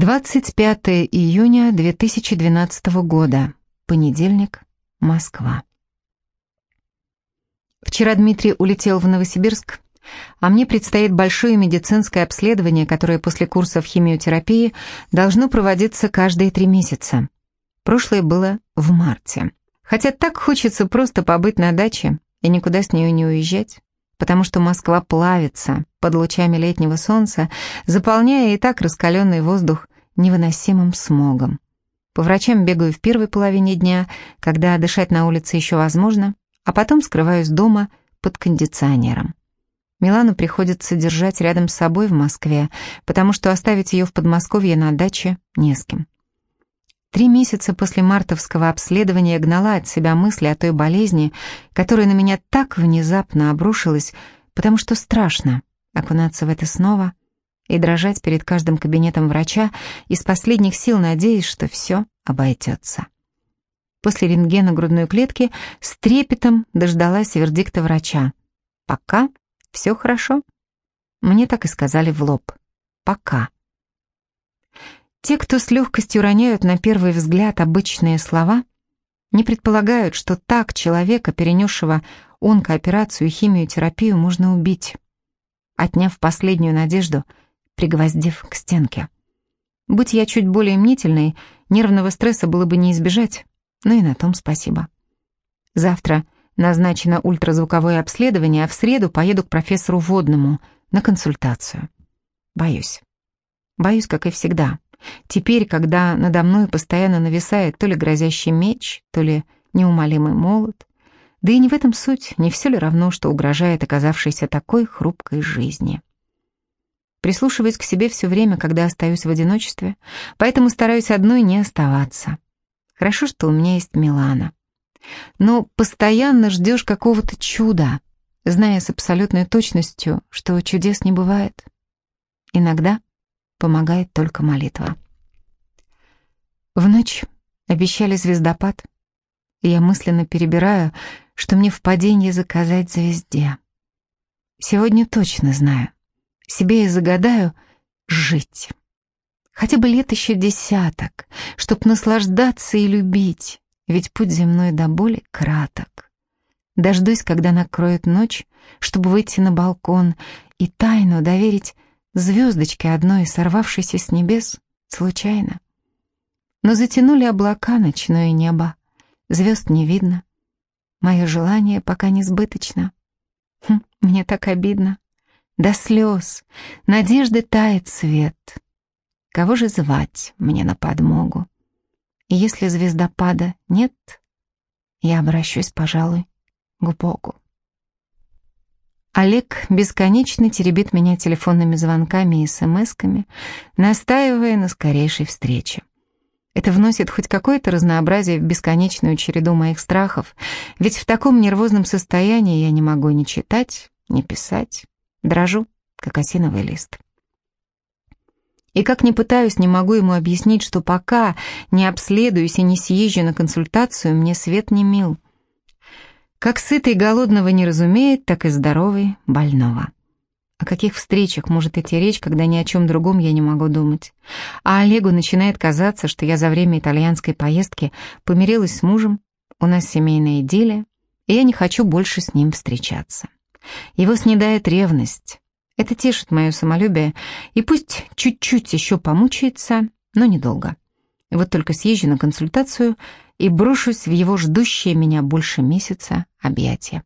25 июня 2012 года. Понедельник. Москва. Вчера Дмитрий улетел в Новосибирск, а мне предстоит большое медицинское обследование, которое после курсов химиотерапии должно проводиться каждые три месяца. Прошлое было в марте. Хотя так хочется просто побыть на даче и никуда с нее не уезжать потому что Москва плавится под лучами летнего солнца, заполняя и так раскаленный воздух невыносимым смогом. По врачам бегаю в первой половине дня, когда дышать на улице еще возможно, а потом скрываюсь дома под кондиционером. Милану приходится держать рядом с собой в Москве, потому что оставить ее в Подмосковье на даче не с кем. Три месяца после мартовского обследования гнала от себя мысли о той болезни, которая на меня так внезапно обрушилась, потому что страшно окунаться в это снова и дрожать перед каждым кабинетом врача, из последних сил надеясь, что все обойдется. После рентгена грудной клетки с трепетом дождалась вердикта врача. «Пока все хорошо». Мне так и сказали в лоб. «Пока». Те, кто с легкостью роняют на первый взгляд обычные слова, не предполагают, что так человека, перенесшего онкооперацию и химиотерапию, можно убить, отняв последнюю надежду, пригвоздив к стенке. Будь я чуть более мнительной, нервного стресса было бы не избежать, но и на том спасибо. Завтра назначено ультразвуковое обследование, а в среду поеду к профессору Водному на консультацию. Боюсь. Боюсь, как и всегда. Теперь, когда надо мной постоянно нависает то ли грозящий меч, то ли неумолимый молот, да и не в этом суть, не все ли равно, что угрожает оказавшейся такой хрупкой жизни. Прислушиваюсь к себе все время, когда остаюсь в одиночестве, поэтому стараюсь одной не оставаться. Хорошо, что у меня есть Милана. Но постоянно ждешь какого-то чуда, зная с абсолютной точностью, что чудес не бывает. Иногда помогает только молитва. В ночь обещали звездопад, и я мысленно перебираю, что мне в падении заказать звезде. Сегодня точно знаю, себе и загадаю жить. Хотя бы лет еще десяток, чтоб наслаждаться и любить, ведь путь земной до боли краток. Дождусь, когда накроет ночь, чтобы выйти на балкон и тайну доверить звездочки одной, сорвавшейся с небес, случайно. Но затянули облака ночное небо, звезд не видно. Мое желание пока не сбыточно. Хм, мне так обидно. До слез, надежды тает свет. Кого же звать мне на подмогу? И если звездопада нет, я обращусь, пожалуй, к Богу. Олег бесконечно теребит меня телефонными звонками и смс-ками, настаивая на скорейшей встрече. Это вносит хоть какое-то разнообразие в бесконечную череду моих страхов, ведь в таком нервозном состоянии я не могу ни читать, ни писать, дрожу, как осиновый лист. И как ни пытаюсь, не могу ему объяснить, что пока не обследуюсь и не съезжу на консультацию, мне свет не мил — как сытый голодного не разумеет, так и здоровый больного. О каких встречах может идти речь, когда ни о чем другом я не могу думать? А Олегу начинает казаться, что я за время итальянской поездки помирилась с мужем, у нас семейная идиллия, и я не хочу больше с ним встречаться. Его снедает ревность. Это тешит мое самолюбие, и пусть чуть-чуть еще помучается, но недолго. Вот только съезжу на консультацию и брошусь в его ждущее меня больше месяца объятия.